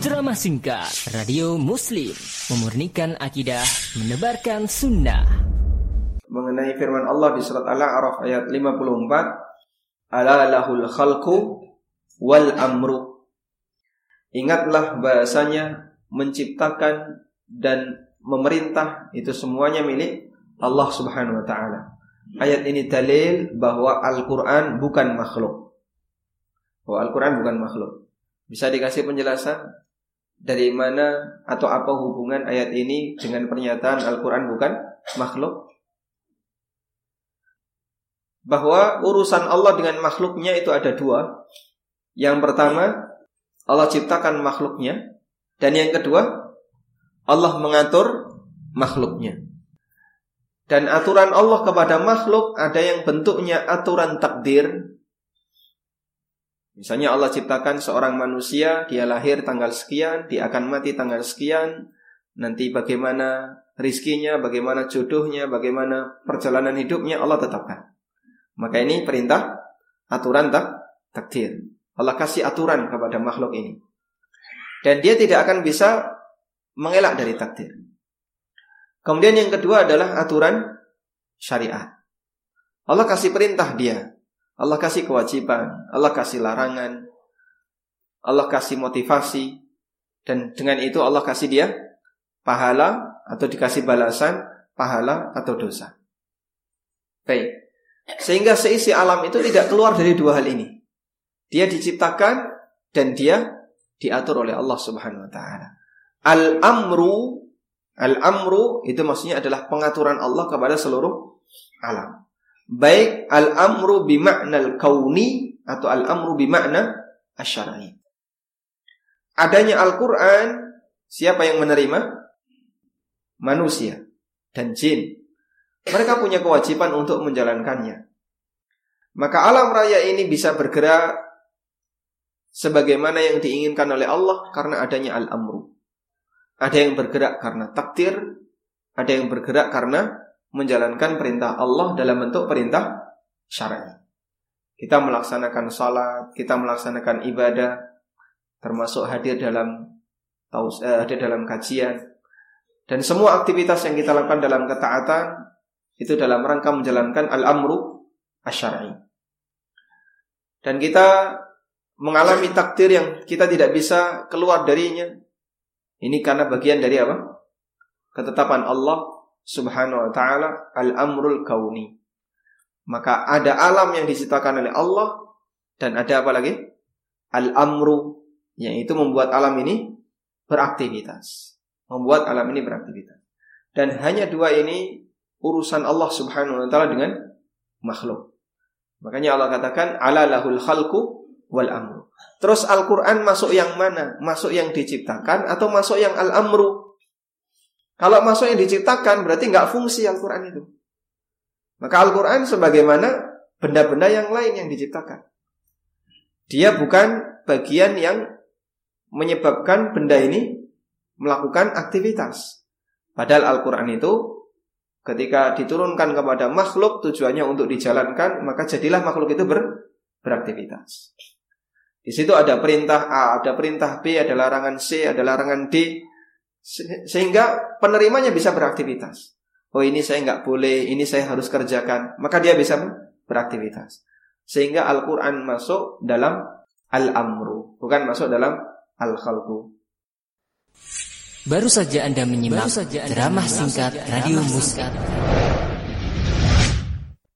Drama singkat Radio Muslim Memurnikan akidah Menebarkan sunnah Mengenai firman Allah di surat Al-A'raf ayat 54 Ala lahul khalqu wal amru Ingatlah bahasanya menciptakan dan memerintah itu semuanya milik Allah Subhanahu wa taala. Ayat ini dalil bahwa Al-Qur'an bukan makhluk. Bahwa Al-Qur'an bukan makhluk. Bisa dikasih penjelasan dari mana atau apa hubungan ayat ini dengan pernyataan Al-Quran bukan makhluk? Bahwa urusan Allah dengan makhluknya itu ada dua. Yang pertama, Allah ciptakan makhluknya. Dan yang kedua, Allah mengatur makhluknya. Dan aturan Allah kepada makhluk ada yang bentuknya aturan takdir Misalnya Allah ciptakan seorang manusia, dia lahir tanggal sekian, dia akan mati tanggal sekian, nanti bagaimana rizkinya, bagaimana jodohnya, bagaimana perjalanan hidupnya Allah tetapkan. Maka ini perintah aturan tak takdir. Allah kasih aturan kepada makhluk ini. Dan dia tidak akan bisa mengelak dari takdir. Kemudian yang kedua adalah aturan syariat. Allah kasih perintah dia. Allah kasih kewajiban, Allah kasih larangan, Allah kasih motivasi, dan dengan itu Allah kasih dia pahala atau dikasih balasan pahala atau dosa. Baik. Sehingga seisi alam itu tidak keluar dari dua hal ini. Dia diciptakan dan dia diatur oleh Allah Subhanahu wa taala. Al-amru al-amru itu maksudnya adalah pengaturan Allah kepada seluruh alam baik al-amru bimakna al-kauni atau al-amru bimakna asyari. Adanya Al-Quran, siapa yang menerima? Manusia dan jin. Mereka punya kewajiban untuk menjalankannya. Maka alam raya ini bisa bergerak sebagaimana yang diinginkan oleh Allah karena adanya al-amru. Ada yang bergerak karena takdir, ada yang bergerak karena menjalankan perintah Allah dalam bentuk perintah syar'i. Kita melaksanakan salat, kita melaksanakan ibadah, termasuk hadir dalam eh, hadir dalam kajian dan semua aktivitas yang kita lakukan dalam ketaatan itu dalam rangka menjalankan al-amru asyari. Dan kita mengalami takdir yang kita tidak bisa keluar darinya. Ini karena bagian dari apa? Ketetapan Allah subhanahu wa ta'ala al-amrul kauni. Maka ada alam yang diciptakan oleh Allah dan ada apa lagi? Al-amru yang itu membuat alam ini beraktivitas. Membuat alam ini beraktivitas. Dan hanya dua ini urusan Allah Subhanahu wa taala dengan makhluk. Makanya Allah katakan ala lahul khalqu wal amru. Terus Al-Qur'an masuk yang mana? Masuk yang diciptakan atau masuk yang al-amru? Kalau yang diciptakan berarti nggak fungsi Al-Quran itu. Maka Al-Quran sebagaimana benda-benda yang lain yang diciptakan. Dia bukan bagian yang menyebabkan benda ini melakukan aktivitas. Padahal Al-Quran itu ketika diturunkan kepada makhluk tujuannya untuk dijalankan, maka jadilah makhluk itu ber, beraktivitas. Di situ ada perintah A, ada perintah B, ada larangan C, ada larangan D, sehingga penerimanya bisa beraktivitas. Oh ini saya nggak boleh, ini saya harus kerjakan. Maka dia bisa beraktivitas. Sehingga Al-Quran masuk dalam Al-Amru. Bukan masuk dalam Al-Khalqu. Baru saja Anda menyimak Baru saja anda drama singkat Radio Muskat.